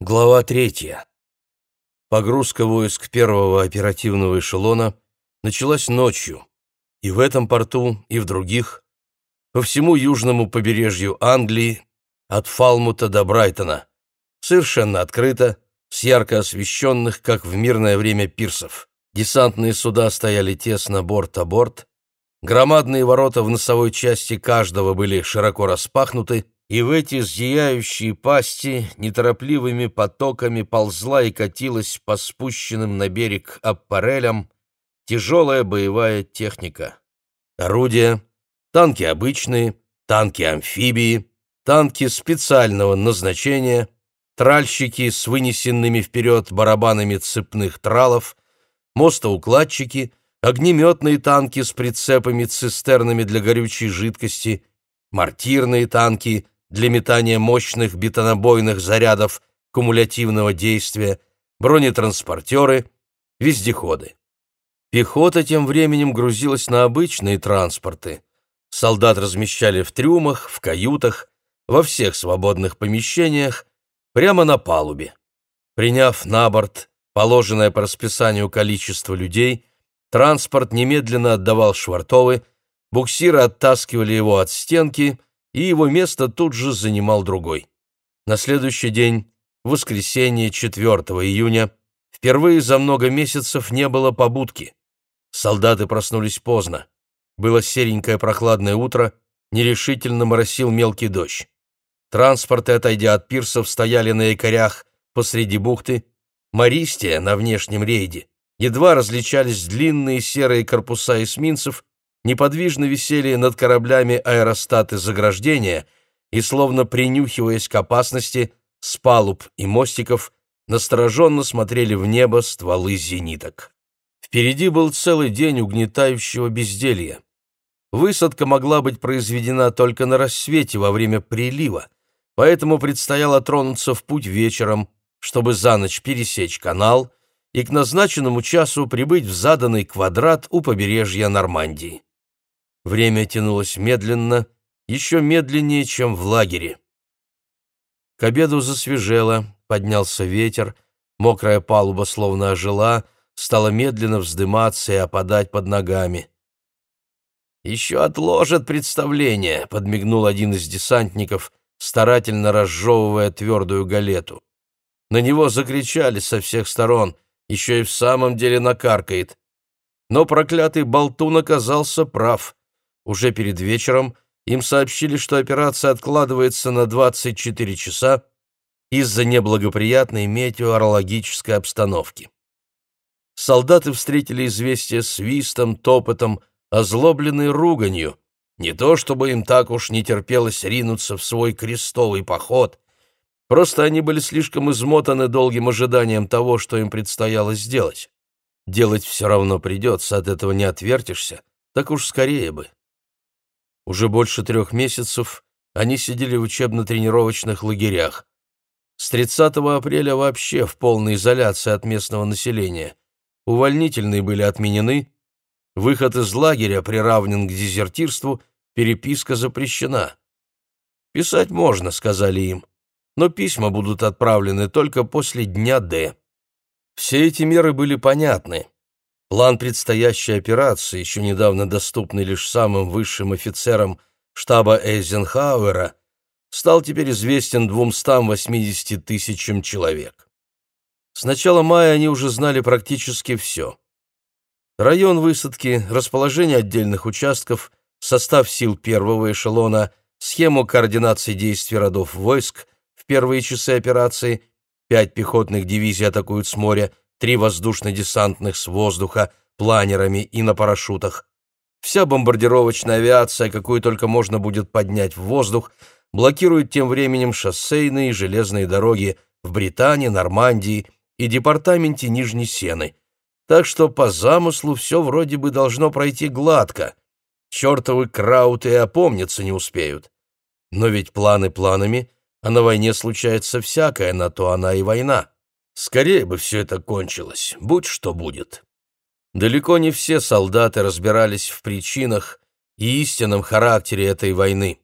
Глава третья. Погрузка войск первого оперативного эшелона началась ночью, и в этом порту, и в других, по всему южному побережью Англии, от Фалмута до Брайтона, совершенно открыто, с ярко освещенных, как в мирное время пирсов. Десантные суда стояли тесно борт о борт, громадные ворота в носовой части каждого были широко распахнуты, и в эти зияющие пасти неторопливыми потоками ползла и катилась по спущенным на берег аппарелям тяжелая боевая техника. Орудия, танки обычные, танки-амфибии, танки специального назначения, тральщики с вынесенными вперед барабанами цепных тралов, мостоукладчики, огнеметные танки с прицепами-цистернами для горючей жидкости, мортирные танки — для метания мощных бетонобойных зарядов кумулятивного действия, бронетранспортеры, вездеходы. Пехота тем временем грузилась на обычные транспорты. Солдат размещали в трюмах, в каютах, во всех свободных помещениях, прямо на палубе. Приняв на борт положенное по расписанию количество людей, транспорт немедленно отдавал швартовы, буксиры оттаскивали его от стенки и его место тут же занимал другой. На следующий день, в воскресенье 4 июня, впервые за много месяцев не было побудки. Солдаты проснулись поздно. Было серенькое прохладное утро, нерешительно моросил мелкий дождь. Транспорты, отойдя от пирсов, стояли на якорях посреди бухты. Мористия на внешнем рейде. Едва различались длинные серые корпуса эсминцев, неподвижно висели над кораблями аэростаты заграждения и, словно принюхиваясь к опасности, с палуб и мостиков настороженно смотрели в небо стволы зениток. Впереди был целый день угнетающего безделья. Высадка могла быть произведена только на рассвете во время прилива, поэтому предстояло тронуться в путь вечером, чтобы за ночь пересечь канал и к назначенному часу прибыть в заданный квадрат у побережья Нормандии. Время тянулось медленно, еще медленнее, чем в лагере. К обеду засвежело, поднялся ветер, мокрая палуба словно ожила, стала медленно вздыматься и опадать под ногами. «Еще отложат представление», — подмигнул один из десантников, старательно разжевывая твердую галету. На него закричали со всех сторон, еще и в самом деле накаркает. Но проклятый болтун оказался прав. Уже перед вечером им сообщили, что операция откладывается на 24 часа из-за неблагоприятной метеорологической обстановки. Солдаты встретили известие свистом, топотом, озлобленной руганью. Не то чтобы им так уж не терпелось ринуться в свой крестовый поход, просто они были слишком измотаны долгим ожиданием того, что им предстояло сделать. Делать все равно придется, от этого не отвертишься, так уж скорее бы. Уже больше трех месяцев они сидели в учебно-тренировочных лагерях. С 30 апреля вообще в полной изоляции от местного населения. Увольнительные были отменены, выход из лагеря приравнен к дезертирству, переписка запрещена. «Писать можно», — сказали им, но письма будут отправлены только после дня Д. Все эти меры были понятны. План предстоящей операции, еще недавно доступный лишь самым высшим офицерам штаба Эйзенхауэра, стал теперь известен 280 тысячам человек. С начала мая они уже знали практически все. Район высадки, расположение отдельных участков, состав сил первого эшелона, схему координации действий родов войск в первые часы операции, пять пехотных дивизий атакуют с моря, три воздушно-десантных с воздуха, планерами и на парашютах. Вся бомбардировочная авиация, какую только можно будет поднять в воздух, блокирует тем временем шоссейные и железные дороги в Британии, Нормандии и департаменте Нижней Сены. Так что по замыслу все вроде бы должно пройти гладко. Чертовы крауты и опомниться не успеют. Но ведь планы планами, а на войне случается всякое, на то она и война. Скорее бы все это кончилось, будь что будет. Далеко не все солдаты разбирались в причинах и истинном характере этой войны.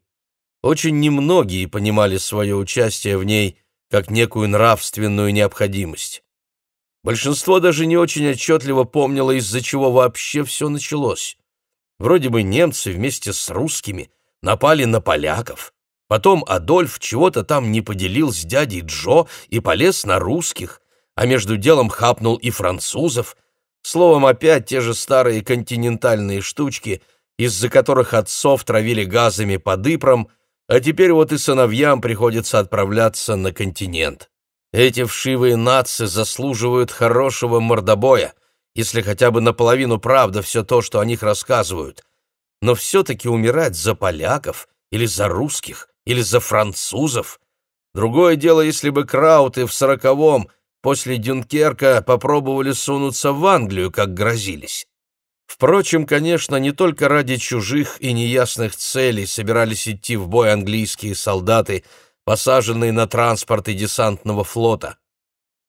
Очень немногие понимали свое участие в ней как некую нравственную необходимость. Большинство даже не очень отчетливо помнило, из-за чего вообще все началось. Вроде бы немцы вместе с русскими напали на поляков. Потом Адольф чего-то там не поделил с дядей Джо и полез на русских, а между делом хапнул и французов. Словом, опять те же старые континентальные штучки, из-за которых отцов травили газами под Ипром, а теперь вот и сыновьям приходится отправляться на континент. Эти вшивые нации заслуживают хорошего мордобоя, если хотя бы наполовину правда все то, что о них рассказывают. Но все-таки умирать за поляков или за русских, или за французов. Другое дело, если бы крауты в сороковом после Дюнкерка попробовали сунуться в Англию, как грозились. Впрочем, конечно, не только ради чужих и неясных целей собирались идти в бой английские солдаты – посаженные на транспорты десантного флота.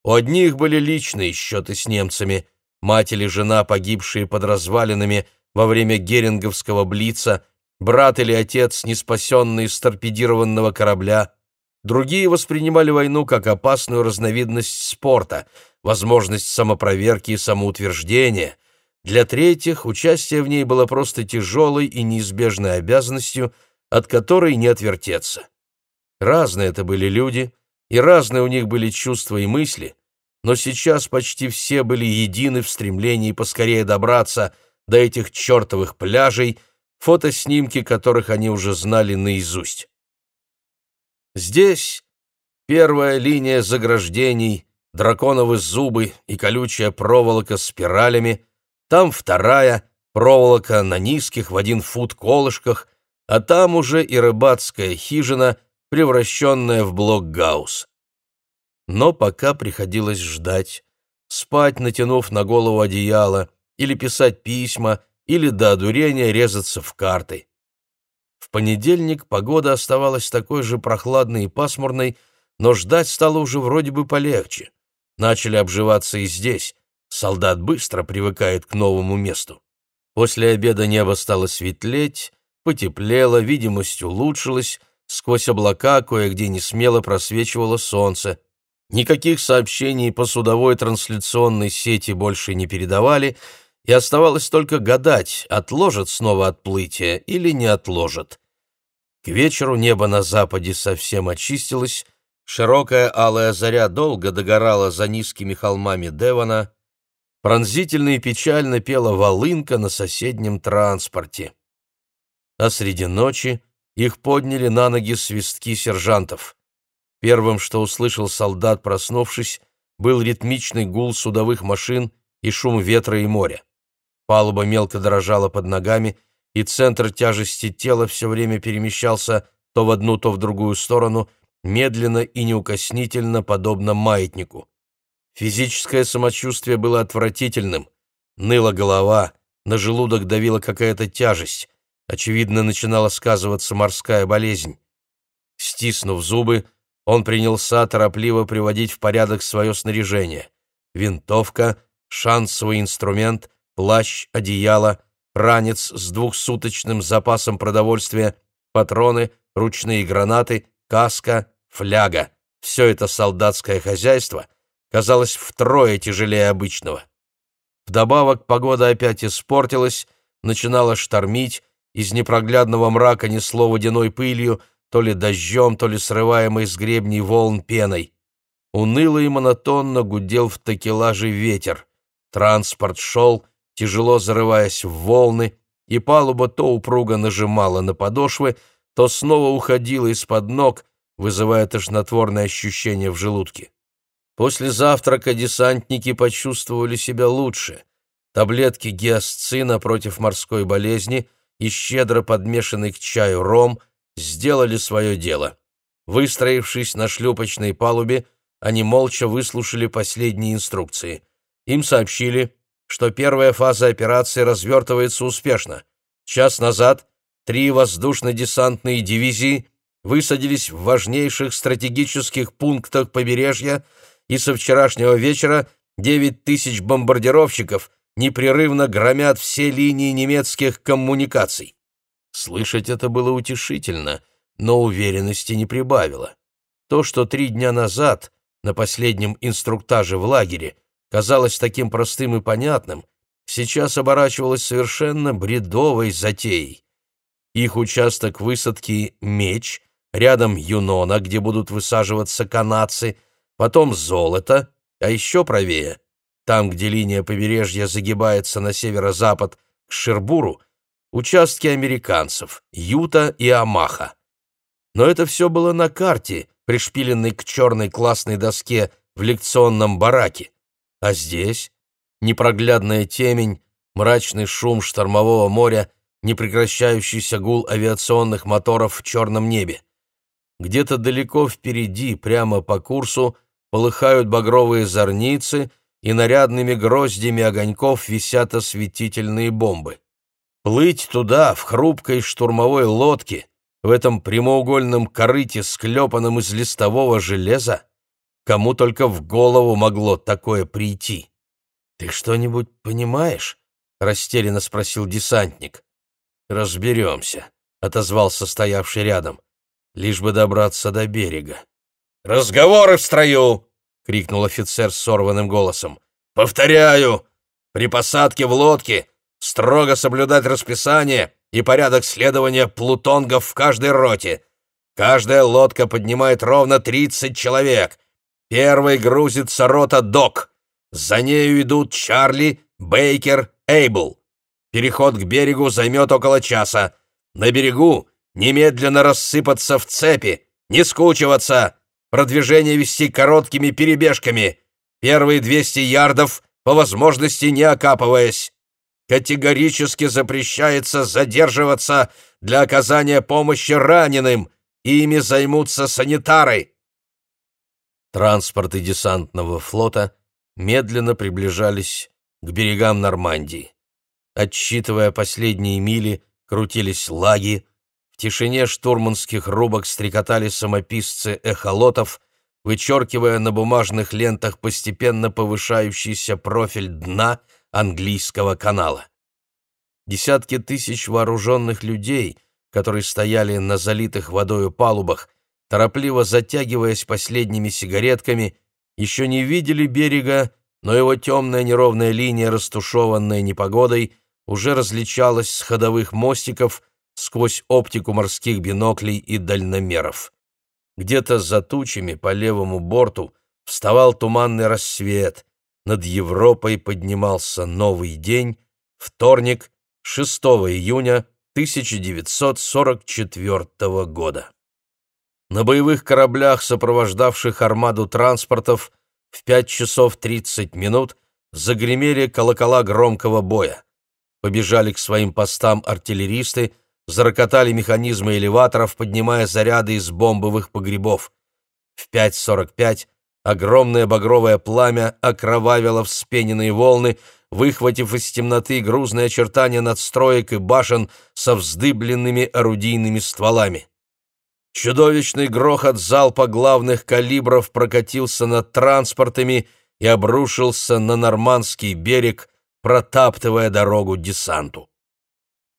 У одних были личные счеты с немцами, мать или жена, погибшие под развалинами во время геринговского блица, брат или отец, не спасенный с торпедированного корабля. Другие воспринимали войну как опасную разновидность спорта, возможность самопроверки и самоутверждения. Для третьих участие в ней было просто тяжелой и неизбежной обязанностью, от которой не отвертеться. Разные это были люди, и разные у них были чувства и мысли, но сейчас почти все были едины в стремлении поскорее добраться до этих чертовых пляжей, фотоснимки которых они уже знали наизусть. Здесь первая линия заграждений, драконовы зубы и колючая проволока с спиралями, там вторая, проволока на низких в один фут колышках, а там уже и рыбацкая хижина — превращенная в блокгаус. Но пока приходилось ждать, спать, натянув на голову одеяло, или писать письма, или до одурения резаться в карты. В понедельник погода оставалась такой же прохладной и пасмурной, но ждать стало уже вроде бы полегче. Начали обживаться и здесь. Солдат быстро привыкает к новому месту. После обеда небо стало светлеть, потеплело, видимость улучшилась, Сквозь облака кое-где несмело просвечивало солнце. Никаких сообщений по судовой трансляционной сети больше не передавали, и оставалось только гадать, отложат снова отплытие или не отложат. К вечеру небо на западе совсем очистилось, широкая алая заря долго догорала за низкими холмами Девона, пронзительно и печально пела волынка на соседнем транспорте. А среди ночи их подняли на ноги свистки сержантов. Первым, что услышал солдат, проснувшись, был ритмичный гул судовых машин и шум ветра и моря. Палуба мелко дрожала под ногами, и центр тяжести тела все время перемещался то в одну, то в другую сторону, медленно и неукоснительно, подобно маятнику. Физическое самочувствие было отвратительным. Ныла голова, на желудок давила какая-то тяжесть. Очевидно, начинала сказываться морская болезнь. Стиснув зубы, он принялся торопливо приводить в порядок свое снаряжение. Винтовка, шансовый инструмент, плащ, одеяло, ранец с двухсуточным запасом продовольствия, патроны, ручные гранаты, каска, фляга. Все это солдатское хозяйство казалось втрое тяжелее обычного. Вдобавок погода опять испортилась, начинала штормить, из непроглядного мрака несло водяной пылью, то ли дождем, то ли срываемой с гребней волн пеной. Уныло и монотонно гудел в такелаже ветер. Транспорт шел, тяжело зарываясь в волны, и палуба то упруго нажимала на подошвы, то снова уходила из-под ног, вызывая тошнотворное ощущение в желудке. После завтрака десантники почувствовали себя лучше. Таблетки гиасцина против морской болезни — и щедро подмешанный к чаю ром сделали свое дело. Выстроившись на шлюпочной палубе, они молча выслушали последние инструкции. Им сообщили, что первая фаза операции развертывается успешно. Час назад три воздушно-десантные дивизии высадились в важнейших стратегических пунктах побережья, и со вчерашнего вечера 9 тысяч бомбардировщиков – непрерывно громят все линии немецких коммуникаций. Слышать это было утешительно, но уверенности не прибавило. То, что три дня назад, на последнем инструктаже в лагере, казалось таким простым и понятным, сейчас оборачивалось совершенно бредовой затеей. Их участок высадки «Меч», рядом Юнона, где будут высаживаться канадцы, потом Золото, а еще правее, там, где линия побережья загибается на северо-запад к Шербуру, участки американцев, Юта и Амаха. Но это все было на карте, пришпиленной к черной классной доске в лекционном бараке. А здесь непроглядная темень, мрачный шум штормового моря, непрекращающийся гул авиационных моторов в черном небе. Где-то далеко впереди, прямо по курсу, полыхают багровые зорницы, и нарядными гроздями огоньков висят осветительные бомбы. Плыть туда, в хрупкой штурмовой лодке, в этом прямоугольном корыте, склепанном из листового железа, кому только в голову могло такое прийти. «Ты что-нибудь понимаешь?» — растерянно спросил десантник. «Разберемся», — отозвался стоявший рядом, — «лишь бы добраться до берега». «Разговоры в строю!» — крикнул офицер сорванным голосом. «Повторяю, при посадке в лодке строго соблюдать расписание и порядок следования плутонгов в каждой роте. Каждая лодка поднимает ровно 30 человек. Первый грузится рота «Док». За нею идут Чарли, Бейкер, Эйбл. Переход к берегу займет около часа. На берегу немедленно рассыпаться в цепи, не скучиваться, продвижение вести короткими перебежками, первые 200 ярдов, по возможности не окапываясь. Категорически запрещается задерживаться для оказания помощи раненым, ими займутся санитары. Транспорты десантного флота медленно приближались к берегам Нормандии. Отсчитывая последние мили, крутились лаги, в тишине штурманских рубок стрекотали самописцы эхолотов, вычеркивая на бумажных лентах постепенно повышающийся профиль дна английского канала. Десятки тысяч вооруженных людей, которые стояли на залитых водою палубах, торопливо затягиваясь последними сигаретками, еще не видели берега, но его темная неровная линия, растушеванная непогодой, уже различалась с ходовых мостиков сквозь оптику морских биноклей и дальномеров. Где-то за тучами по левому борту вставал туманный рассвет, над Европой поднимался новый день, вторник, 6 июня 1944 года. На боевых кораблях, сопровождавших армаду транспортов, в 5 часов 30 минут загремели колокола громкого боя. Побежали к своим постам артиллеристы, зарокотали механизмы элеваторов, поднимая заряды из бомбовых погребов. В 5.45 огромное багровое пламя окровавило вспененные волны, выхватив из темноты грузные очертания надстроек и башен со вздыбленными орудийными стволами. Чудовищный грохот залпа главных калибров прокатился над транспортами и обрушился на нормандский берег, протаптывая дорогу десанту.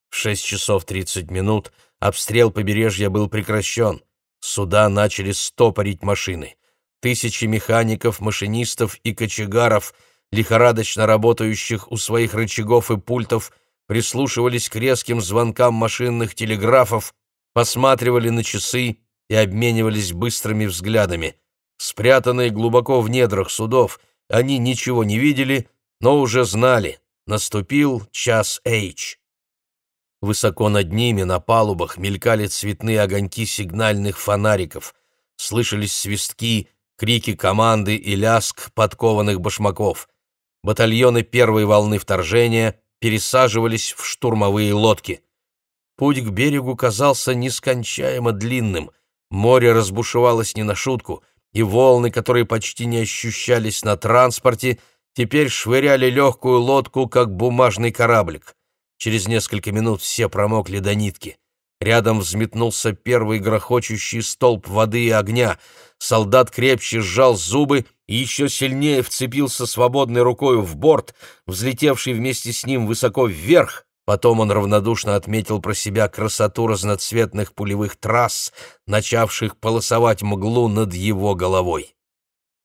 В шесть часов тридцать минут обстрел побережья был прекращен. Суда начали стопорить машины. Тысячи механиков, машинистов и кочегаров — лихорадочно работающих у своих рычагов и пультов, прислушивались к резким звонкам машинных телеграфов, посматривали на часы и обменивались быстрыми взглядами. Спрятанные глубоко в недрах судов, они ничего не видели, но уже знали — наступил час H. Высоко над ними, на палубах, мелькали цветные огоньки сигнальных фонариков, слышались свистки, крики команды и лязг подкованных башмаков батальоны первой волны вторжения пересаживались в штурмовые лодки. Путь к берегу казался нескончаемо длинным, море разбушевалось не на шутку, и волны, которые почти не ощущались на транспорте, теперь швыряли легкую лодку, как бумажный кораблик. Через несколько минут все промокли до нитки. Рядом взметнулся первый грохочущий столб воды и огня. Солдат крепче сжал зубы и еще сильнее вцепился свободной рукой в борт, взлетевший вместе с ним высоко вверх, Потом он равнодушно отметил про себя красоту разноцветных пулевых трасс, начавших полосовать мглу над его головой.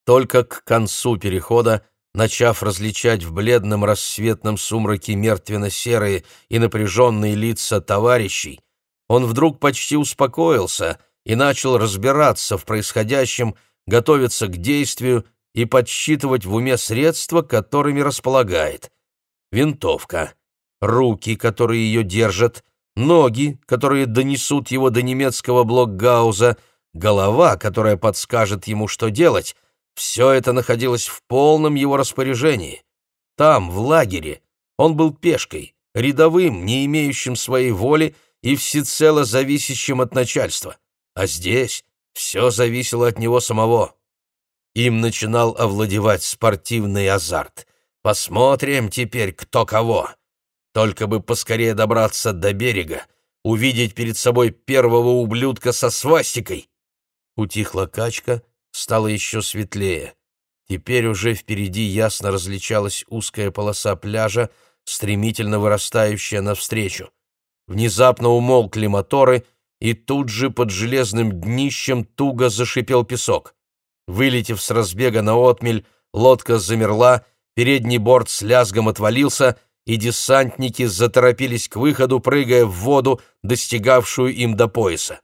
Только к концу перехода, начав различать в бледном рассветном сумраке мертвенно-серые и напряженные лица товарищей, он вдруг почти успокоился и начал разбираться в происходящем, готовиться к действию и подсчитывать в уме средства, которыми располагает. Винтовка, руки, которые ее держат, ноги, которые донесут его до немецкого блокгауза, голова, которая подскажет ему, что делать — все это находилось в полном его распоряжении. Там, в лагере, он был пешкой, рядовым, не имеющим своей воли и всецело зависящим от начальства. А здесь все зависело от него самого. Им начинал овладевать спортивный азарт. Посмотрим теперь, кто кого. Только бы поскорее добраться до берега, увидеть перед собой первого ублюдка со свастикой. Утихла качка, стало еще светлее. Теперь уже впереди ясно различалась узкая полоса пляжа, стремительно вырастающая навстречу. Внезапно умолкли моторы, и тут же под железным днищем туго зашипел песок. Вылетев с разбега на отмель, лодка замерла, передний борт с лязгом отвалился, и десантники заторопились к выходу, прыгая в воду, достигавшую им до пояса.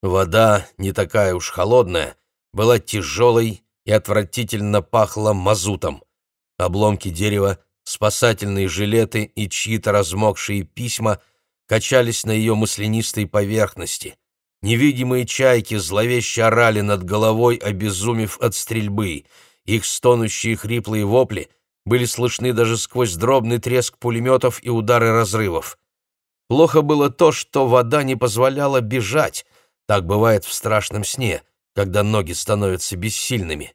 Вода не такая уж холодная, была тяжелой и отвратительно пахла мазутом. Обломки дерева, спасательные жилеты и чьи-то размокшие письма качались на ее маслянистой поверхности. Невидимые чайки зловеще орали над головой, обезумев от стрельбы. Их стонущие хриплые вопли были слышны даже сквозь дробный треск пулеметов и удары разрывов. Плохо было то, что вода не позволяла бежать. Так бывает в страшном сне когда ноги становятся бессильными.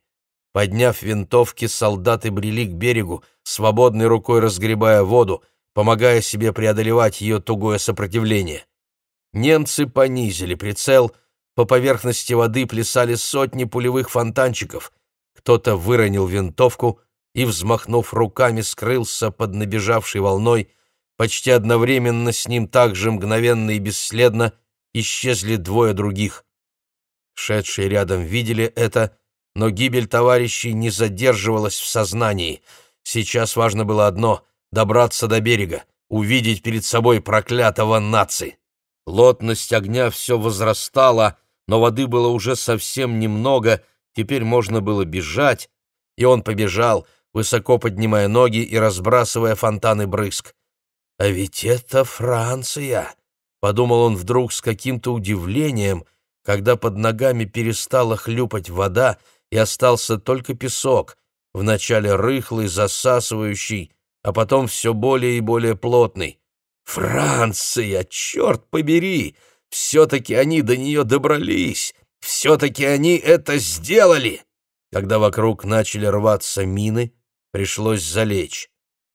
Подняв винтовки, солдаты брели к берегу, свободной рукой разгребая воду, помогая себе преодолевать ее тугое сопротивление. Немцы понизили прицел, по поверхности воды плясали сотни пулевых фонтанчиков. Кто-то выронил винтовку и, взмахнув руками, скрылся под набежавшей волной. Почти одновременно с ним также мгновенно и бесследно исчезли двое других. Шедшие рядом видели это, но гибель товарищей не задерживалась в сознании. Сейчас важно было одно — добраться до берега, увидеть перед собой проклятого наци. Плотность огня все возрастала, но воды было уже совсем немного, теперь можно было бежать, и он побежал, высоко поднимая ноги и разбрасывая фонтаны брызг. «А ведь это Франция!» — подумал он вдруг с каким-то удивлением, когда под ногами перестала хлюпать вода и остался только песок, вначале рыхлый, засасывающий, а потом все более и более плотный. «Франция, черт побери! Все-таки они до нее добрались! Все-таки они это сделали!» Когда вокруг начали рваться мины, пришлось залечь.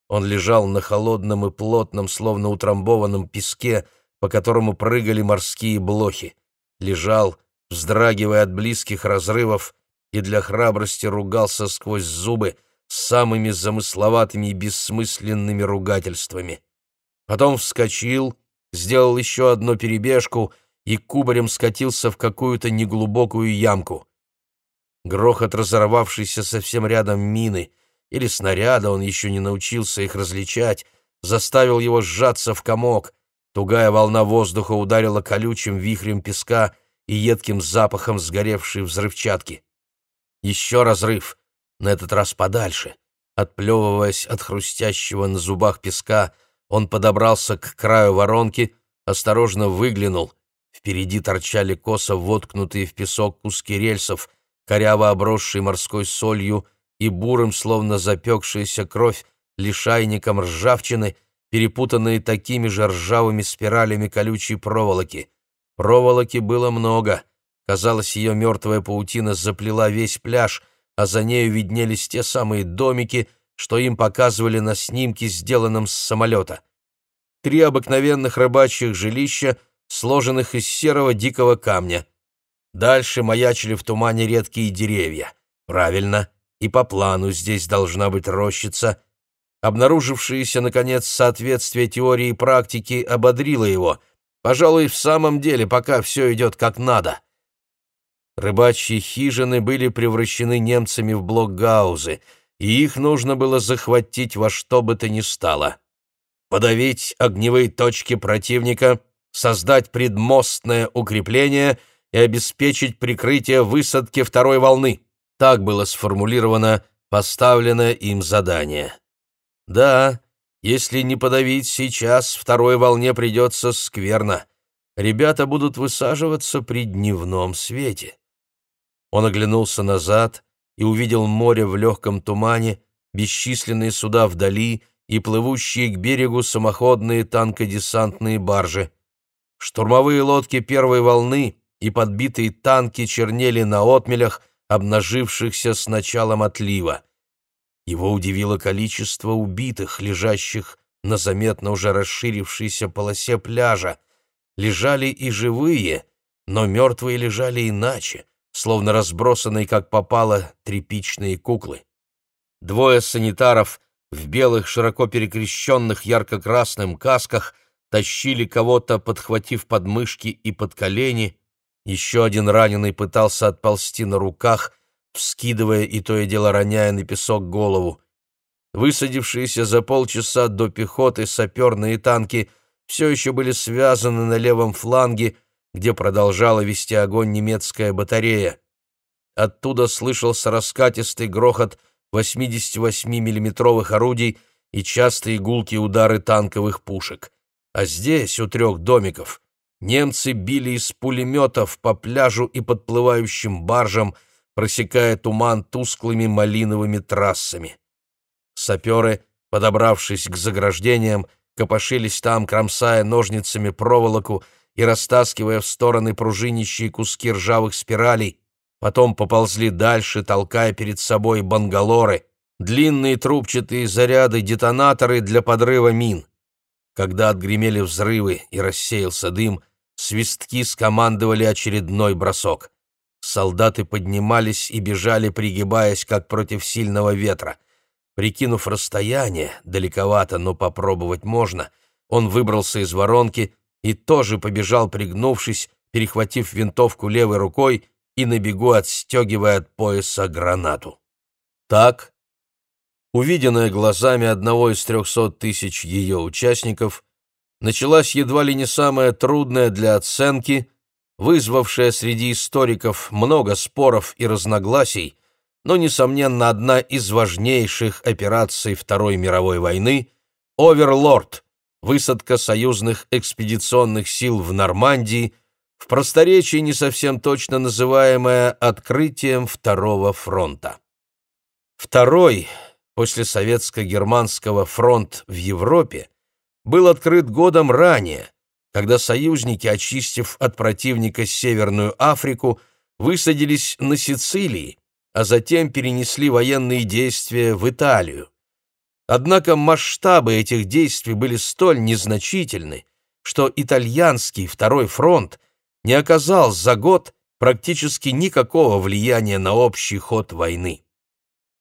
Он лежал на холодном и плотном, словно утрамбованном песке, по которому прыгали морские блохи лежал, вздрагивая от близких разрывов, и для храбрости ругался сквозь зубы самыми замысловатыми и бессмысленными ругательствами. Потом вскочил, сделал еще одну перебежку и кубарем скатился в какую-то неглубокую ямку. Грохот разорвавшейся совсем рядом мины или снаряда, он еще не научился их различать, заставил его сжаться в комок, Тугая волна воздуха ударила колючим вихрем песка и едким запахом сгоревшей взрывчатки. Еще разрыв, на этот раз подальше. Отплевываясь от хрустящего на зубах песка, он подобрался к краю воронки, осторожно выглянул. Впереди торчали косо воткнутые в песок куски рельсов, коряво обросшие морской солью и бурым, словно запекшаяся кровь, лишайником ржавчины — перепутанные такими же ржавыми спиралями колючей проволоки. Проволоки было много. Казалось, ее мертвая паутина заплела весь пляж, а за нею виднелись те самые домики, что им показывали на снимке, сделанном с самолета. Три обыкновенных рыбачьих жилища, сложенных из серого дикого камня. Дальше маячили в тумане редкие деревья. Правильно, и по плану здесь должна быть рощица — Обнаружившееся, наконец, соответствие теории и практики ободрило его. Пожалуй, в самом деле, пока все идет как надо. Рыбачьи хижины были превращены немцами в блокгаузы, и их нужно было захватить во что бы то ни стало. Подавить огневые точки противника, создать предмостное укрепление и обеспечить прикрытие высадки второй волны. Так было сформулировано поставленное им задание. Да, если не подавить сейчас, второй волне придется скверно. Ребята будут высаживаться при дневном свете. Он оглянулся назад и увидел море в легком тумане, бесчисленные суда вдали и плывущие к берегу самоходные танкодесантные баржи. Штурмовые лодки первой волны и подбитые танки чернели на отмелях, обнажившихся с началом отлива. Его удивило количество убитых, лежащих на заметно уже расширившейся полосе пляжа. Лежали и живые, но мертвые лежали иначе, словно разбросанные, как попало, тряпичные куклы. Двое санитаров в белых, широко перекрещенных ярко-красным касках тащили кого-то, подхватив подмышки и под колени, еще один раненый пытался отползти на руках, вскидывая и то и дело роняя на песок голову. Высадившиеся за полчаса до пехоты саперные танки все еще были связаны на левом фланге, где продолжала вести огонь немецкая батарея. Оттуда слышался раскатистый грохот 88 миллиметровых орудий и частые гулкие удары танковых пушек. А здесь, у трех домиков, Немцы били из пулеметов по пляжу и подплывающим баржам, просекая туман тусклыми малиновыми трассами. Саперы, подобравшись к заграждениям, копошились там, кромсая ножницами проволоку и растаскивая в стороны пружинищие куски ржавых спиралей, потом поползли дальше, толкая перед собой бангалоры, длинные трубчатые заряды, детонаторы для подрыва мин. Когда отгремели взрывы и рассеялся дым, свистки скомандовали очередной бросок. Солдаты поднимались и бежали, пригибаясь, как против сильного ветра. Прикинув расстояние, далековато, но попробовать можно, он выбрался из воронки и тоже побежал, пригнувшись, перехватив винтовку левой рукой и на бегу отстегивая от пояса гранату. Так увиденная глазами одного из трехсот тысяч ее участников, началась едва ли не самая трудная для оценки, вызвавшая среди историков много споров и разногласий, но, несомненно, одна из важнейших операций Второй мировой войны — «Оверлорд», высадка союзных экспедиционных сил в Нормандии, в просторечии не совсем точно называемая открытием Второго фронта. Второй — после советско-германского фронт в Европе был открыт годом ранее, когда союзники, очистив от противника Северную Африку, высадились на Сицилии, а затем перенесли военные действия в Италию. Однако масштабы этих действий были столь незначительны, что итальянский второй фронт не оказал за год практически никакого влияния на общий ход войны.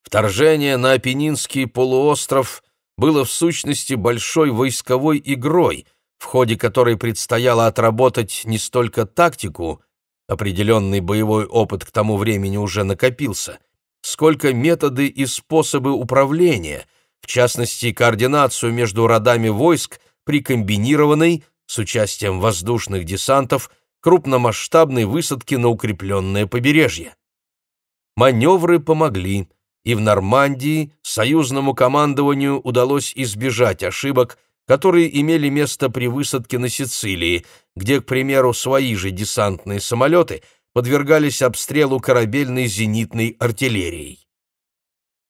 Вторжение на Апеннинский полуостров было в сущности большой войсковой игрой, в ходе которой предстояло отработать не столько тактику, определенный боевой опыт к тому времени уже накопился, сколько методы и способы управления, в частности, координацию между родами войск при комбинированной, с участием воздушных десантов, крупномасштабной высадке на укрепленное побережье. Маневры помогли и в Нормандии союзному командованию удалось избежать ошибок, которые имели место при высадке на Сицилии, где, к примеру, свои же десантные самолеты подвергались обстрелу корабельной зенитной артиллерией.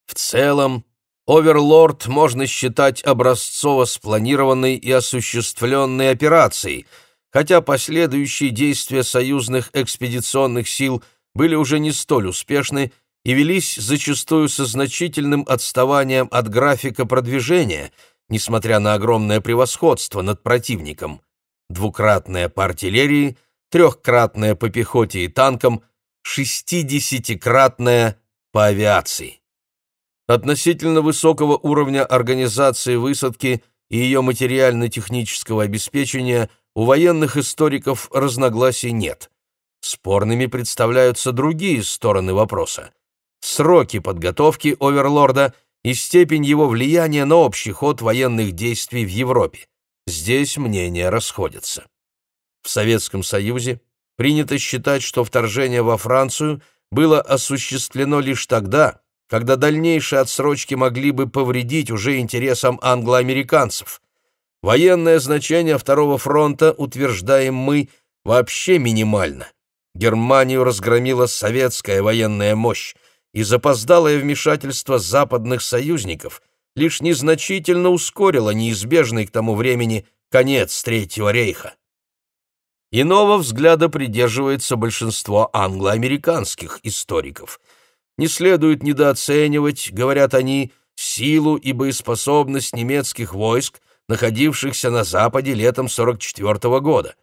В целом, «Оверлорд» можно считать образцово спланированной и осуществленной операцией, хотя последующие действия союзных экспедиционных сил были уже не столь успешны, и велись зачастую со значительным отставанием от графика продвижения, несмотря на огромное превосходство над противником. Двукратное по артиллерии, трехкратное по пехоте и танкам, шестидесятикратное по авиации. Относительно высокого уровня организации высадки и ее материально-технического обеспечения у военных историков разногласий нет. Спорными представляются другие стороны вопроса. Сроки подготовки оверлорда и степень его влияния на общий ход военных действий в Европе. Здесь мнения расходятся. В Советском Союзе принято считать, что вторжение во Францию было осуществлено лишь тогда, когда дальнейшие отсрочки могли бы повредить уже интересам англоамериканцев. Военное значение Второго фронта, утверждаем мы, вообще минимально. Германию разгромила советская военная мощь, и запоздалое вмешательство западных союзников лишь незначительно ускорило неизбежный к тому времени конец Третьего рейха. Иного взгляда придерживается большинство англоамериканских историков. Не следует недооценивать, говорят они, силу и боеспособность немецких войск, находившихся на Западе летом 44 -го года.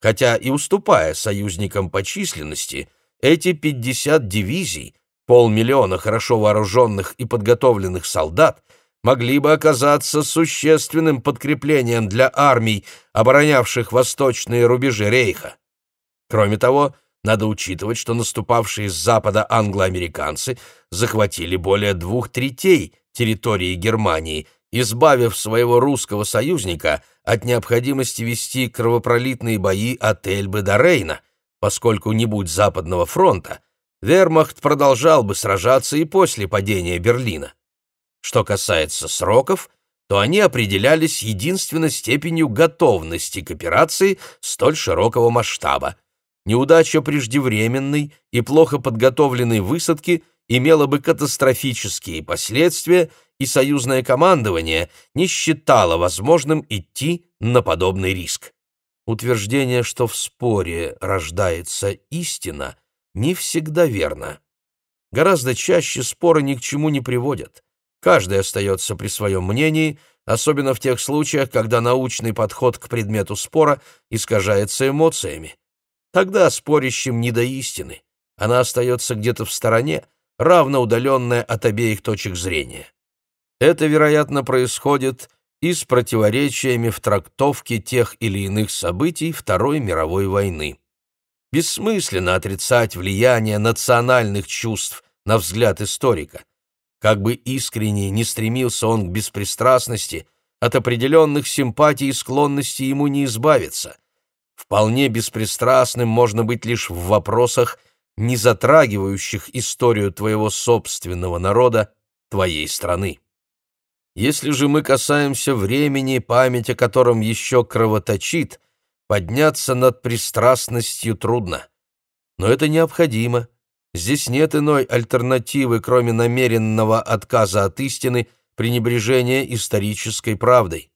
Хотя и уступая союзникам по численности, эти 50 дивизий, полмиллиона хорошо вооруженных и подготовленных солдат, могли бы оказаться существенным подкреплением для армий, оборонявших восточные рубежи Рейха. Кроме того, надо учитывать, что наступавшие с запада англоамериканцы захватили более двух третей территории Германии, избавив своего русского союзника от необходимости вести кровопролитные бои от Эльбы до Рейна, поскольку не будь Западного фронта, вермахт продолжал бы сражаться и после падения Берлина. Что касается сроков, то они определялись единственно степенью готовности к операции столь широкого масштаба. Неудача преждевременной и плохо подготовленной высадки имела бы катастрофические последствия, и союзное командование не считало возможным идти на подобный риск. Утверждение, что в споре рождается истина, не всегда верно. Гораздо чаще споры ни к чему не приводят. Каждый остается при своем мнении, особенно в тех случаях, когда научный подход к предмету спора искажается эмоциями. Тогда спорящим не до истины. Она остается где-то в стороне, равно удаленная от обеих точек зрения. Это, вероятно, происходит и с противоречиями в трактовке тех или иных событий Второй мировой войны. Бессмысленно отрицать влияние национальных чувств на взгляд историка. Как бы искренне не стремился он к беспристрастности, от определенных симпатий и склонностей ему не избавиться. Вполне беспристрастным можно быть лишь в вопросах, не затрагивающих историю твоего собственного народа, твоей страны. Если же мы касаемся времени, память о котором еще кровоточит, подняться над пристрастностью трудно. Но это необходимо, Здесь нет иной альтернативы, кроме намеренного отказа от истины, пренебрежения исторической правдой.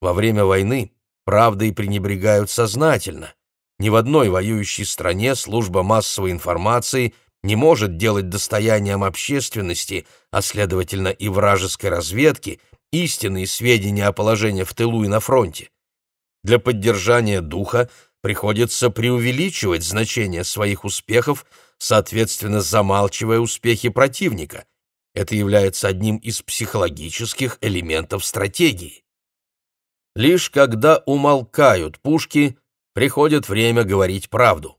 Во время войны правдой пренебрегают сознательно. Ни в одной воюющей стране служба массовой информации не может делать достоянием общественности, а следовательно и вражеской разведки, истинные сведения о положении в тылу и на фронте. Для поддержания духа приходится преувеличивать значение своих успехов, соответственно, замалчивая успехи противника. Это является одним из психологических элементов стратегии. Лишь когда умолкают пушки, приходит время говорить правду.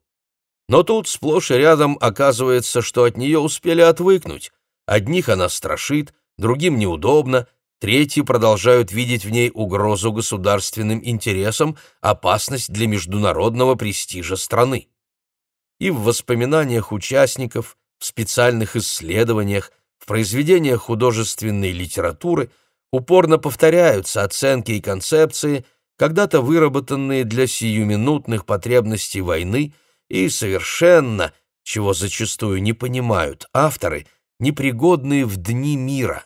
Но тут сплошь и рядом оказывается, что от нее успели отвыкнуть. Одних она страшит, другим неудобно, третьи продолжают видеть в ней угрозу государственным интересам, опасность для международного престижа страны и в воспоминаниях участников, в специальных исследованиях, в произведениях художественной литературы упорно повторяются оценки и концепции, когда-то выработанные для сиюминутных потребностей войны и совершенно, чего зачастую не понимают авторы, непригодные в дни мира.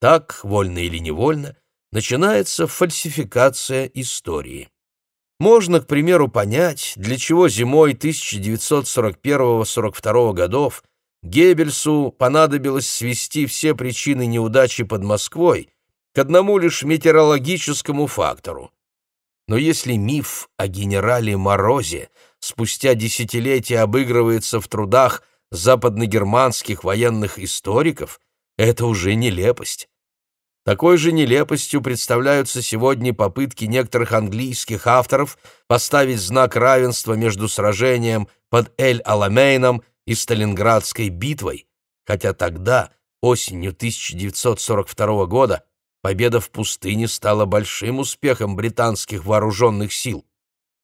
Так, вольно или невольно, начинается фальсификация истории. Можно, к примеру, понять, для чего зимой 1941-42 годов Геббельсу понадобилось свести все причины неудачи под Москвой к одному лишь метеорологическому фактору. Но если миф о генерале Морозе спустя десятилетия обыгрывается в трудах западногерманских военных историков, это уже нелепость. Такой же нелепостью представляются сегодня попытки некоторых английских авторов поставить знак равенства между сражением под Эль-Аламейном и Сталинградской битвой, хотя тогда, осенью 1942 года, победа в пустыне стала большим успехом британских вооруженных сил,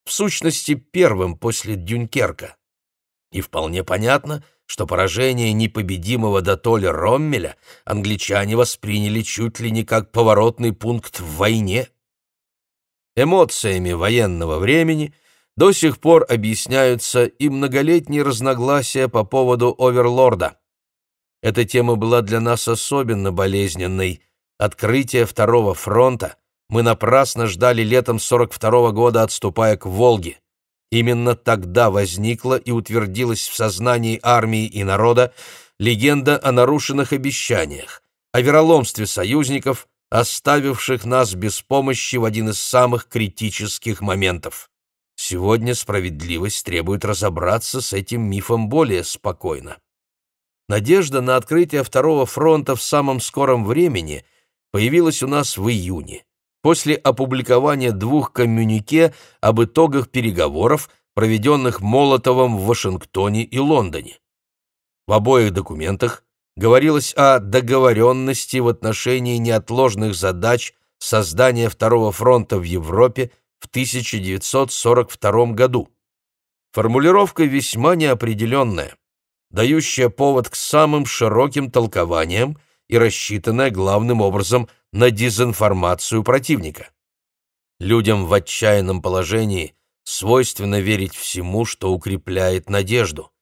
в сущности первым после Дюнкерка. И вполне понятно, что поражение непобедимого до толи Роммеля англичане восприняли чуть ли не как поворотный пункт в войне. Эмоциями военного времени до сих пор объясняются и многолетние разногласия по поводу оверлорда. Эта тема была для нас особенно болезненной. Открытие Второго фронта мы напрасно ждали летом 42 -го года, отступая к Волге. Именно тогда возникла и утвердилась в сознании армии и народа легенда о нарушенных обещаниях, о вероломстве союзников, оставивших нас без помощи в один из самых критических моментов. Сегодня справедливость требует разобраться с этим мифом более спокойно. Надежда на открытие Второго фронта в самом скором времени появилась у нас в июне после опубликования двух коммюнике об итогах переговоров, проведенных Молотовым в Вашингтоне и Лондоне. В обоих документах говорилось о договоренности в отношении неотложных задач создания Второго фронта в Европе в 1942 году. Формулировка весьма неопределенная, дающая повод к самым широким толкованиям и рассчитанная главным образом на дезинформацию противника. Людям в отчаянном положении свойственно верить всему, что укрепляет надежду.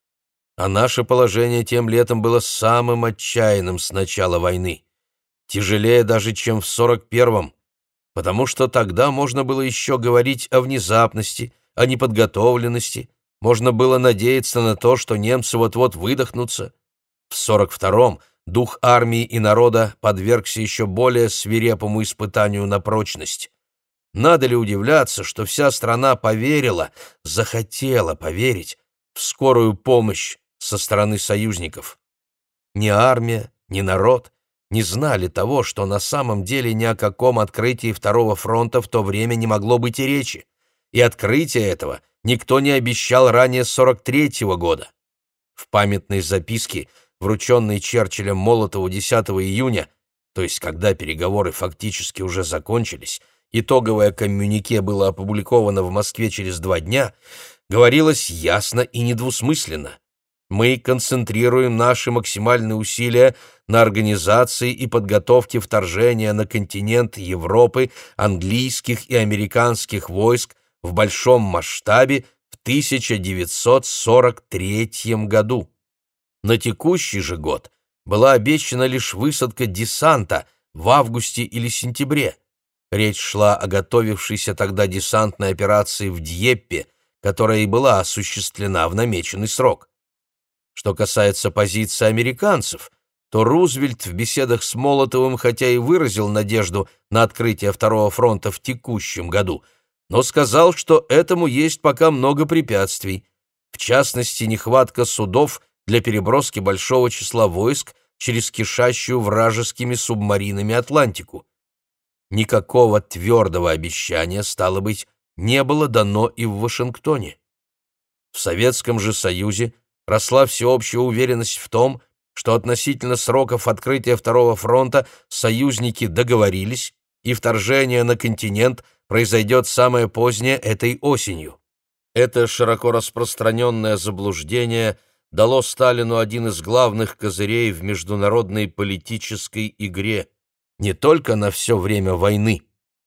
А наше положение тем летом было самым отчаянным с начала войны. Тяжелее даже, чем в 41-м, потому что тогда можно было еще говорить о внезапности, о неподготовленности, можно было надеяться на то, что немцы вот-вот выдохнутся. В 42-м дух армии и народа подвергся еще более свирепому испытанию на прочность. Надо ли удивляться, что вся страна поверила, захотела поверить в скорую помощь со стороны союзников? Ни армия, ни народ не знали того, что на самом деле ни о каком открытии Второго фронта в то время не могло быть и речи, и открытие этого никто не обещал ранее 43-го года. В памятной записке – врученный Черчиллем Молотову 10 июня, то есть когда переговоры фактически уже закончились, итоговое коммюнике было опубликовано в Москве через два дня, говорилось ясно и недвусмысленно. Мы концентрируем наши максимальные усилия на организации и подготовке вторжения на континент Европы английских и американских войск в большом масштабе в 1943 году. На текущий же год была обещана лишь высадка десанта в августе или сентябре. Речь шла о готовившейся тогда десантной операции в Дьеппе, которая и была осуществлена в намеченный срок. Что касается позиции американцев, то Рузвельт в беседах с Молотовым хотя и выразил надежду на открытие Второго фронта в текущем году, но сказал, что этому есть пока много препятствий, в частности, нехватка судов для переброски большого числа войск через кишащую вражескими субмаринами Атлантику. Никакого твердого обещания, стало быть, не было дано и в Вашингтоне. В Советском же Союзе росла всеобщая уверенность в том, что относительно сроков открытия Второго фронта союзники договорились, и вторжение на континент произойдет самое позднее этой осенью. Это широко распространенное заблуждение – дало Сталину один из главных козырей в международной политической игре не только на все время войны,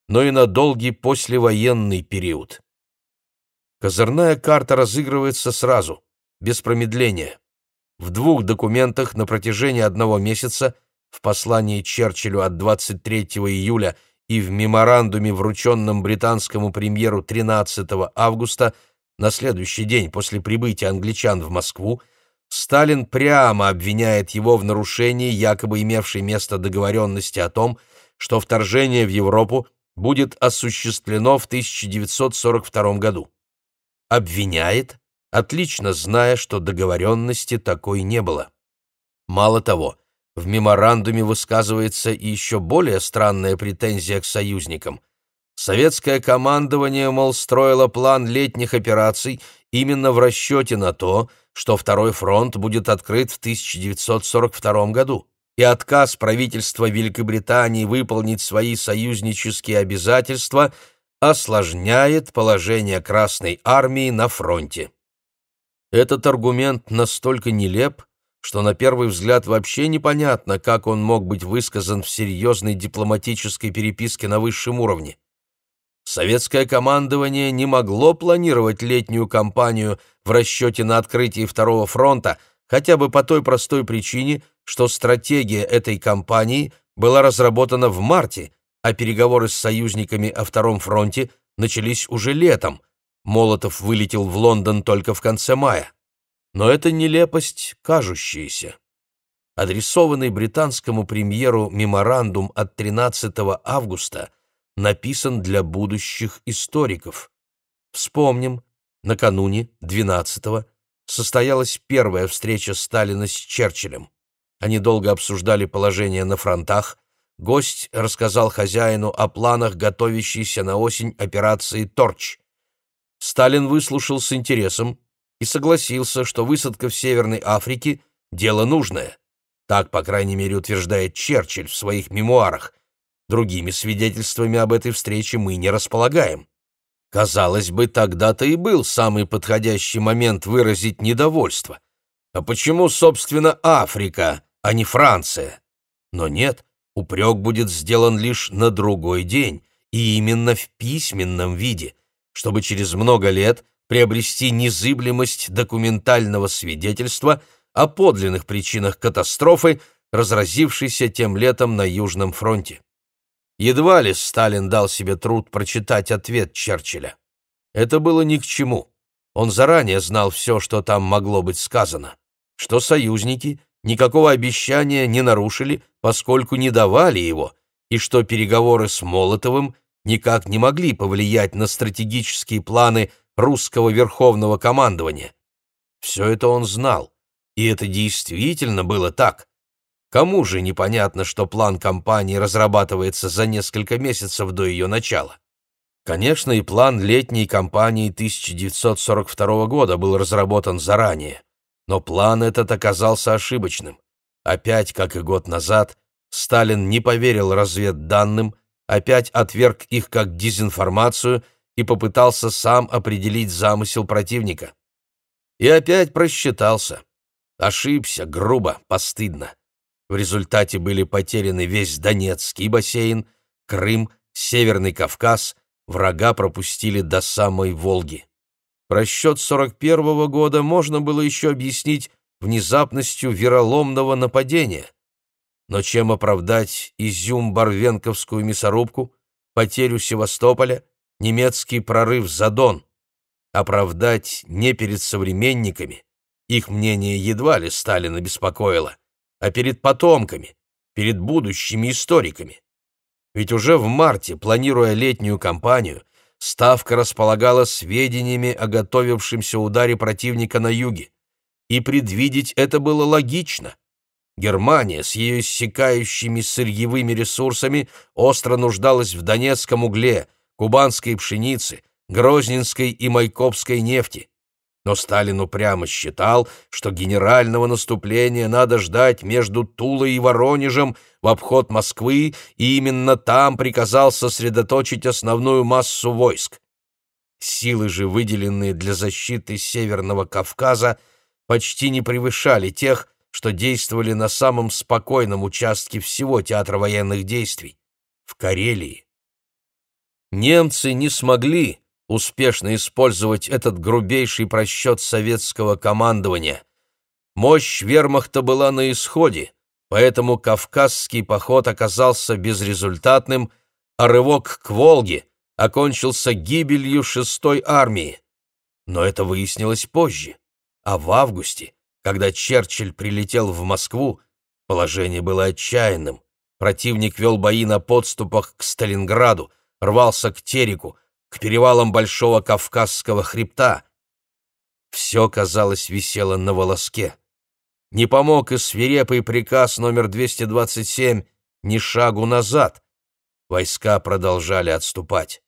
но и на долгий послевоенный период. Козырная карта разыгрывается сразу, без промедления. В двух документах на протяжении одного месяца, в послании Черчиллю от 23 июля и в меморандуме, врученном британскому премьеру 13 августа, на следующий день после прибытия англичан в Москву, Сталин прямо обвиняет его в нарушении якобы имевшей место договоренности о том, что вторжение в Европу будет осуществлено в 1942 году. Обвиняет, отлично зная, что договоренности такой не было. Мало того, в меморандуме высказывается и еще более странная претензия к союзникам. Советское командование, мол, строило план летних операций именно в расчете на то, что Второй фронт будет открыт в 1942 году, и отказ правительства Великобритании выполнить свои союзнические обязательства осложняет положение Красной армии на фронте. Этот аргумент настолько нелеп, что на первый взгляд вообще непонятно, как он мог быть высказан в серьезной дипломатической переписке на высшем уровне. Советское командование не могло планировать летнюю кампанию в расчете на открытие Второго фронта хотя бы по той простой причине, что стратегия этой кампании была разработана в марте, а переговоры с союзниками о Втором фронте начались уже летом. Молотов вылетел в Лондон только в конце мая но это нелепость кажущаяся. Адресованный британскому премьеру меморандум от 13 августа написан для будущих историков. Вспомним, накануне 12-го состоялась первая встреча Сталина с Черчиллем. Они долго обсуждали положение на фронтах. Гость рассказал хозяину о планах готовящейся на осень операции «Торч». Сталин выслушал с интересом, и согласился, что высадка в Северной Африке – дело нужное. Так, по крайней мере, утверждает Черчилль в своих мемуарах. Другими свидетельствами об этой встрече мы не располагаем. Казалось бы, тогда-то и был самый подходящий момент выразить недовольство. А почему, собственно, Африка, а не Франция? Но нет, упрек будет сделан лишь на другой день, и именно в письменном виде, чтобы через много лет – приобрести незыблемость документального свидетельства о подлинных причинах катастрофы, разразившейся тем летом на Южном фронте. Едва ли Сталин дал себе труд прочитать ответ Черчилля. Это было ни к чему. Он заранее знал все, что там могло быть сказано. Что союзники никакого обещания не нарушили, поскольку не давали его, и что переговоры с Молотовым никак не могли повлиять на стратегические планы русского верховного командования. Все это он знал, и это действительно было так. Кому же непонятно, что план кампании разрабатывается за несколько месяцев до ее начала? Конечно, и план летней кампании 1942 года был разработан заранее, но план этот оказался ошибочным. Опять, как и год назад, Сталин не поверил разведданным, опять отверг их как дезинформацию – и попытался сам определить замысел противника. И опять просчитался. Ошибся грубо, постыдно. В результате были потеряны весь Донецкий бассейн, Крым, Северный Кавказ, врага пропустили до самой Волги. Просчет 41-го года можно было еще объяснить внезапностью вероломного нападения. Но чем оправдать изюм-барвенковскую мясорубку, потерю Севастополя немецкий прорыв за Дон. Оправдать не перед современниками, их мнение едва ли Сталина беспокоило, а перед потомками, перед будущими историками. Ведь уже в марте, планируя летнюю кампанию, Ставка располагала сведениями о готовившемся ударе противника на юге. И предвидеть это было логично. Германия с ее иссякающими сырьевыми ресурсами остро нуждалась в донецком угле, кубанской пшеницы, грозненской и майкопской нефти. Но Сталин упрямо считал, что генерального наступления надо ждать между Тулой и Воронежем в обход Москвы, и именно там приказал сосредоточить основную массу войск. Силы же, выделенные для защиты Северного Кавказа, почти не превышали тех, что действовали на самом спокойном участке всего театра военных действий — в Карелии немцы не смогли успешно использовать этот грубейший просчет советского командования. Мощь вермахта была на исходе, поэтому Кавказский поход оказался безрезультатным, а рывок к Волге окончился гибелью шестой армии. Но это выяснилось позже, а в августе, когда Черчилль прилетел в Москву, положение было отчаянным. Противник вел бои на подступах к Сталинграду, рвался к Тереку, к перевалам Большого Кавказского хребта. Все, казалось, висело на волоске. Не помог и свирепый приказ номер 227 «Ни шагу назад». Войска продолжали отступать.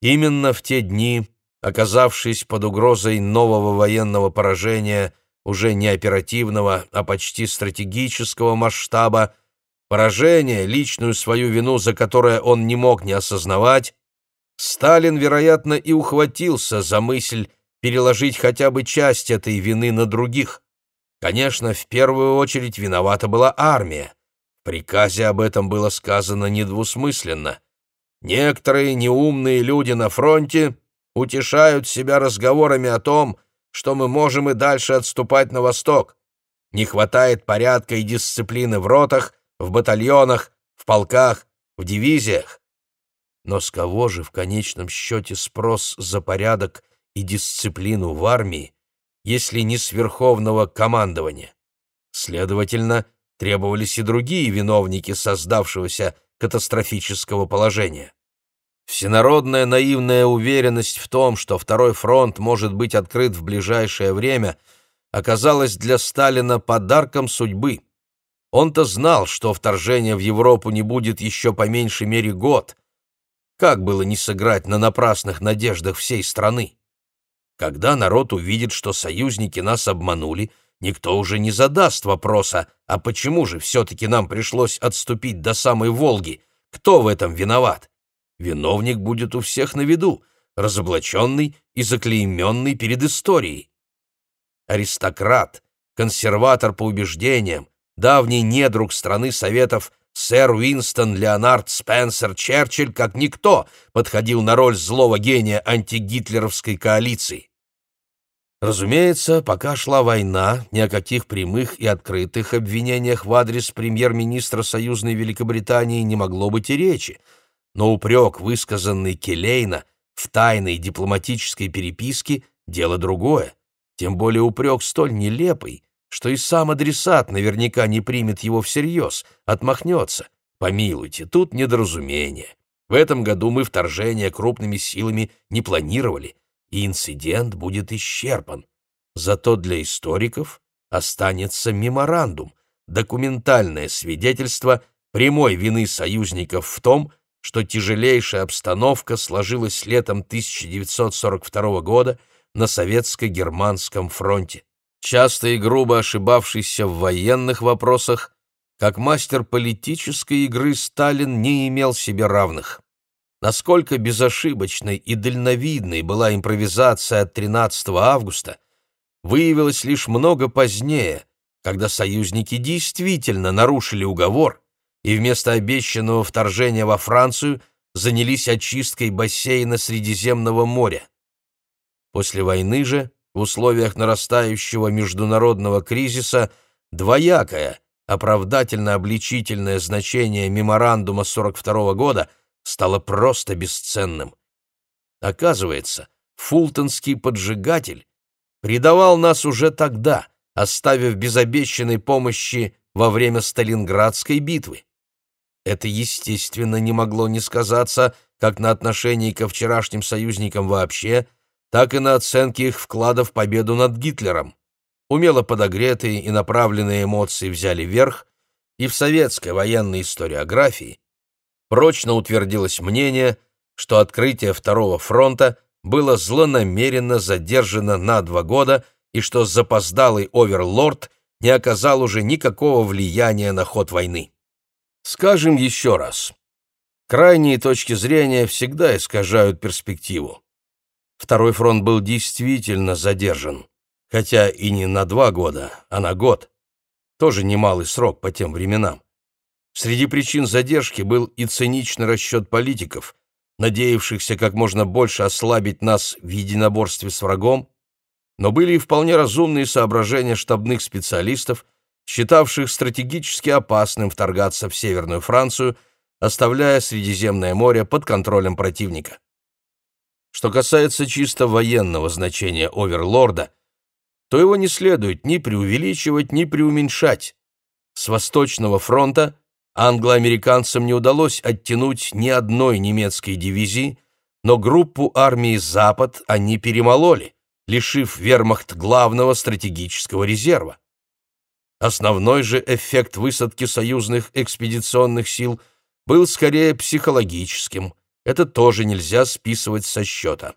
Именно в те дни, оказавшись под угрозой нового военного поражения, уже не оперативного, а почти стратегического масштаба, поражение, личную свою вину, за которое он не мог не осознавать, Сталин, вероятно, и ухватился за мысль переложить хотя бы часть этой вины на других. Конечно, в первую очередь виновата была армия. В приказе об этом было сказано недвусмысленно. Некоторые неумные люди на фронте утешают себя разговорами о том, что мы можем и дальше отступать на восток. Не хватает порядка и дисциплины в ротах, в батальонах, в полках, в дивизиях. Но с кого же в конечном счете спрос за порядок и дисциплину в армии, если не с верховного командования? Следовательно, требовались и другие виновники создавшегося катастрофического положения. Всенародная наивная уверенность в том, что Второй фронт может быть открыт в ближайшее время, оказалась для Сталина подарком судьбы. Он-то знал, что вторжение в Европу не будет еще по меньшей мере год. Как было не сыграть на напрасных надеждах всей страны? Когда народ увидит, что союзники нас обманули, никто уже не задаст вопроса, а почему же все-таки нам пришлось отступить до самой Волги? Кто в этом виноват? Виновник будет у всех на виду, разоблаченный и заклейменный перед историей. Аристократ, консерватор по убеждениям, давний недруг страны Советов сэр Уинстон Леонард Спенсер Черчилль, как никто, подходил на роль злого гения антигитлеровской коалиции. Разумеется, пока шла война, ни о каких прямых и открытых обвинениях в адрес премьер-министра союзной Великобритании не могло быть и речи, но упрек, высказанный Келейна в тайной дипломатической переписке, дело другое, тем более упрек столь нелепый, что и сам адресат наверняка не примет его всерьез, отмахнется. Помилуйте, тут недоразумение. В этом году мы вторжение крупными силами не планировали, и инцидент будет исчерпан. Зато для историков останется меморандум, документальное свидетельство прямой вины союзников в том, что тяжелейшая обстановка сложилась летом 1942 года на советско-германском фронте. Часто и грубо ошибавшийся в военных вопросах, как мастер политической игры Сталин не имел себе равных. Насколько безошибочной и дальновидной была импровизация от 13 августа, выявилось лишь много позднее, когда союзники действительно нарушили уговор и вместо обещанного вторжения во Францию занялись очисткой бассейна Средиземного моря. После войны же, в условиях нарастающего международного кризиса, двоякое, оправдательно-обличительное значение меморандума 42 года стало просто бесценным. Оказывается, фултонский поджигатель предавал нас уже тогда, оставив без обещанной помощи во время Сталинградской битвы. Это, естественно, не могло не сказаться как на отношении ко вчерашним союзникам вообще, так и на оценке их вклада в победу над Гитлером. Умело подогретые и направленные эмоции взяли верх, и в советской военной историографии прочно утвердилось мнение, что открытие Второго фронта было злонамеренно задержано на два года и что запоздалый оверлорд не оказал уже никакого влияния на ход войны. Скажем еще раз. Крайние точки зрения всегда искажают перспективу. Второй фронт был действительно задержан, хотя и не на два года, а на год. Тоже немалый срок по тем временам. Среди причин задержки был и циничный расчет политиков, надеявшихся как можно больше ослабить нас в единоборстве с врагом, но были и вполне разумные соображения штабных специалистов, считавших стратегически опасным вторгаться в Северную Францию, оставляя Средиземное море под контролем противника. Что касается чисто военного значения оверлорда, то его не следует ни преувеличивать, ни преуменьшать. С Восточного фронта англо-американцам не удалось оттянуть ни одной немецкой дивизии, но группу армии «Запад» они перемололи, лишив вермахт главного стратегического резерва. Основной же эффект высадки союзных экспедиционных сил был скорее психологическим. Это тоже нельзя списывать со счета.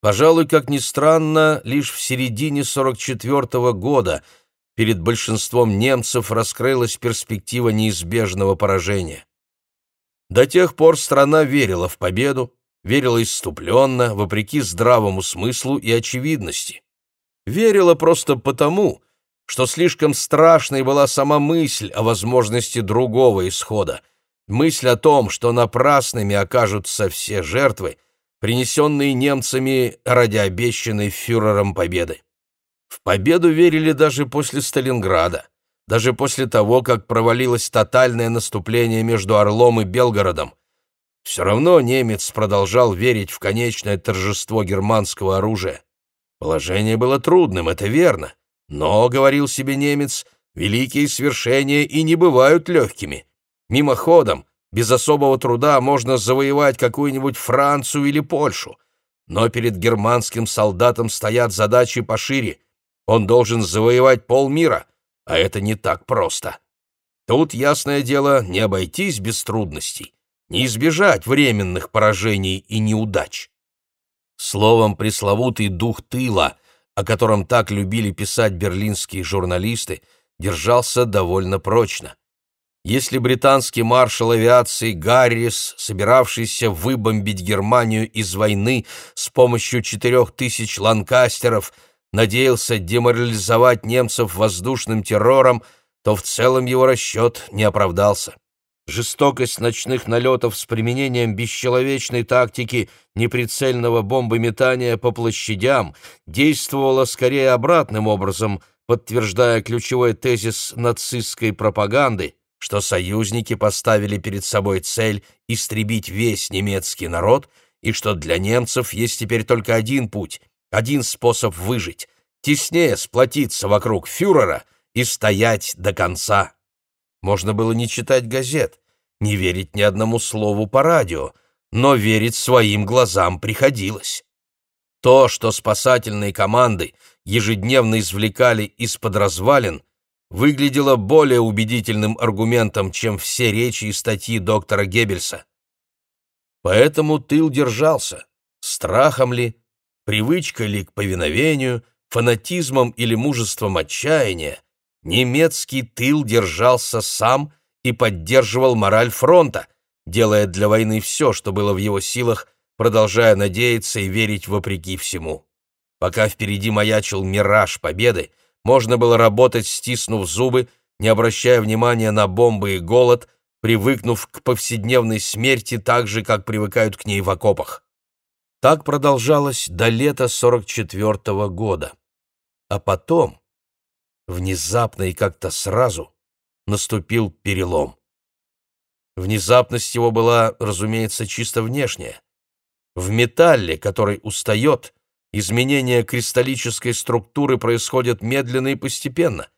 Пожалуй, как ни странно, лишь в середине 44 -го года перед большинством немцев раскрылась перспектива неизбежного поражения. До тех пор страна верила в победу, верила иступленно, вопреки здравому смыслу и очевидности. Верила просто потому, что слишком страшной была сама мысль о возможности другого исхода, мысль о том, что напрасными окажутся все жертвы, принесенные немцами ради обещанной фюрером победы. В победу верили даже после Сталинграда, даже после того, как провалилось тотальное наступление между Орлом и Белгородом. Все равно немец продолжал верить в конечное торжество германского оружия. Положение было трудным, это верно, но, говорил себе немец, великие свершения и не бывают легкими. Мимоходом, без особого труда можно завоевать какую-нибудь Францию или Польшу. Но перед германским солдатом стоят задачи пошире. Он должен завоевать полмира, а это не так просто. Тут, ясное дело, не обойтись без трудностей, не избежать временных поражений и неудач. Словом, пресловутый дух тыла, о котором так любили писать берлинские журналисты, держался довольно прочно. Если британский маршал авиации Гаррис, собиравшийся выбомбить Германию из войны с помощью четырех тысяч ланкастеров, надеялся деморализовать немцев воздушным террором, то в целом его расчет не оправдался. Жестокость ночных налетов с применением бесчеловечной тактики неприцельного бомбометания по площадям действовала скорее обратным образом, подтверждая ключевой тезис нацистской пропаганды, что союзники поставили перед собой цель истребить весь немецкий народ и что для немцев есть теперь только один путь, один способ выжить — теснее сплотиться вокруг фюрера и стоять до конца. Можно было не читать газет, не верить ни одному слову по радио, но верить своим глазам приходилось. То, что спасательные команды ежедневно извлекали из-под развалин, выглядело более убедительным аргументом, чем все речи и статьи доктора Геббельса. Поэтому тыл держался, страхом ли, привычкой ли к повиновению, фанатизмом или мужеством отчаяния, немецкий тыл держался сам и поддерживал мораль фронта, делая для войны все, что было в его силах, продолжая надеяться и верить вопреки всему. Пока впереди маячил мираж победы, можно было работать, стиснув зубы, не обращая внимания на бомбы и голод, привыкнув к повседневной смерти так же, как привыкают к ней в окопах. Так продолжалось до лета 44 -го года. А потом, внезапно и как-то сразу, наступил перелом. Внезапность его была, разумеется, чисто внешняя. В металле, который устает, изменения кристаллической структуры происходят медленно и постепенно.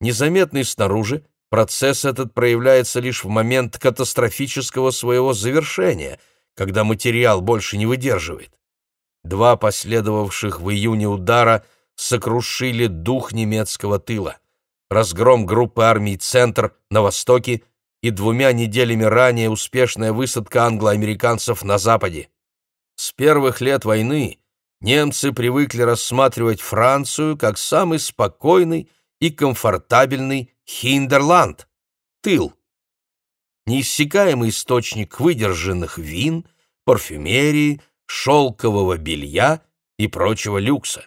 Незаметный снаружи, процесс этот проявляется лишь в момент катастрофического своего завершения, когда материал больше не выдерживает. Два последовавших в июне удара сокрушили дух немецкого тыла разгром группы армий «Центр» на востоке и двумя неделями ранее успешная высадка англо-американцев на западе. С первых лет войны немцы привыкли рассматривать Францию как самый спокойный и комфортабельный Хиндерланд – тыл. Неиссякаемый источник выдержанных вин, парфюмерии, шелкового белья и прочего люкса.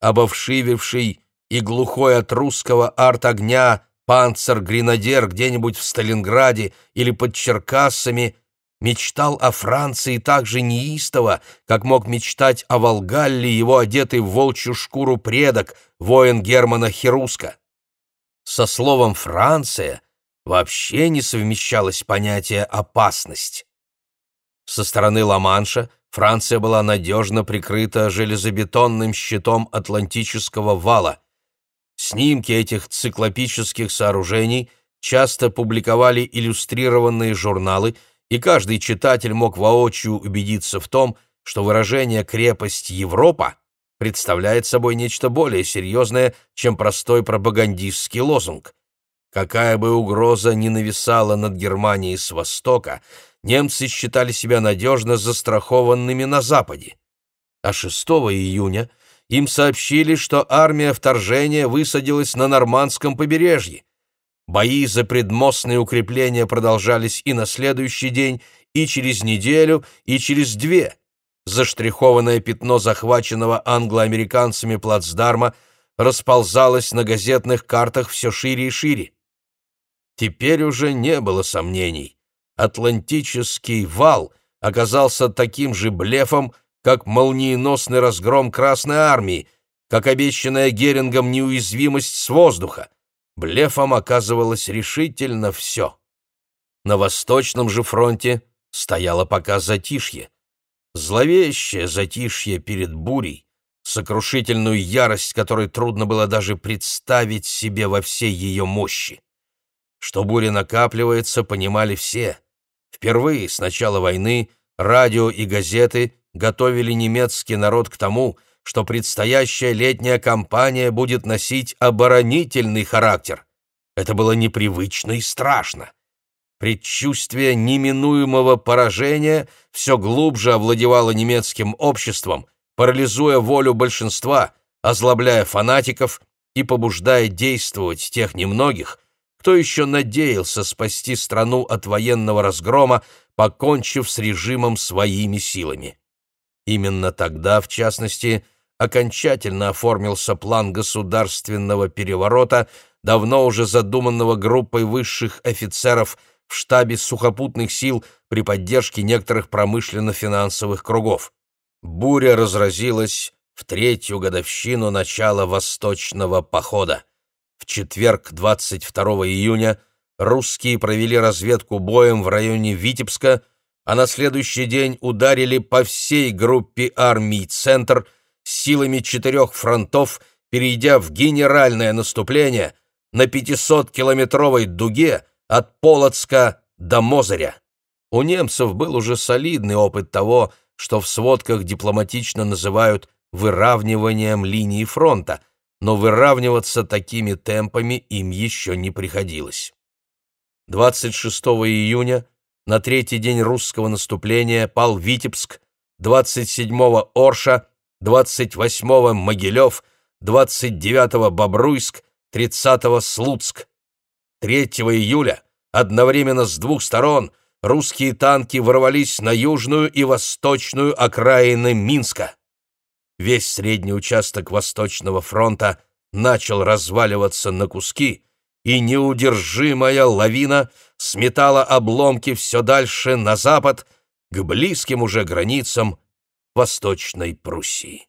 Обовшививший и глухой от русского арт-огня панцер-гренадер где-нибудь в Сталинграде или под Черкассами мечтал о Франции так же неистово, как мог мечтать о Волгалле его одетый в волчью шкуру предок, воин Германа Херуска. Со словом «Франция» вообще не совмещалось понятие «опасность». Со стороны Ла-Манша Франция была надежно прикрыта железобетонным щитом Атлантического вала – Снимки этих циклопических сооружений часто публиковали иллюстрированные журналы, и каждый читатель мог воочию убедиться в том, что выражение «крепость Европа» представляет собой нечто более серьезное, чем простой пропагандистский лозунг. Какая бы угроза ни нависала над Германией с востока, немцы считали себя надежно застрахованными на Западе. А 6 июня им сообщили, что армия вторжения высадилась на Нормандском побережье. Бои за предмостные укрепления продолжались и на следующий день, и через неделю, и через две. Заштрихованное пятно захваченного англо-американцами плацдарма расползалось на газетных картах все шире и шире. Теперь уже не было сомнений. Атлантический вал оказался таким же блефом, как молниеносный разгром Красной Армии, как обещанная Герингом неуязвимость с воздуха. Блефом оказывалось решительно все. На Восточном же фронте стояло пока затишье. Зловещее затишье перед бурей, сокрушительную ярость, которой трудно было даже представить себе во всей ее мощи. Что буря накапливается, понимали все. Впервые с начала войны радио и газеты готовили немецкий народ к тому, что предстоящая летняя кампания будет носить оборонительный характер. Это было непривычно и страшно. Предчувствие неминуемого поражения все глубже овладевало немецким обществом, парализуя волю большинства, озлобляя фанатиков и побуждая действовать тех немногих, кто еще надеялся спасти страну от военного разгрома, покончив с режимом своими силами. Именно тогда, в частности, окончательно оформился план государственного переворота, давно уже задуманного группой высших офицеров в штабе сухопутных сил при поддержке некоторых промышленно-финансовых кругов. Буря разразилась в третью годовщину начала Восточного похода. В четверг, 22 июня, русские провели разведку боем в районе Витебска, а на следующий день ударили по всей группе армий «Центр» силами четырех фронтов, перейдя в генеральное наступление на 500-километровой дуге от Полоцка до Мозыря. У немцев был уже солидный опыт того, что в сводках дипломатично называют выравниванием линии фронта, но выравниваться такими темпами им еще не приходилось. 26 июня на третий день русского наступления пал Витебск, 27-го Орша, 28-го Могилев, 29-го Бобруйск, 30-го Слуцк. 3 июля одновременно с двух сторон русские танки ворвались на южную и восточную окраины Минска. Весь средний участок Восточного фронта начал разваливаться на куски, и неудержимая лавина сметала обломки все дальше на запад, к близким уже границам Восточной Пруссии.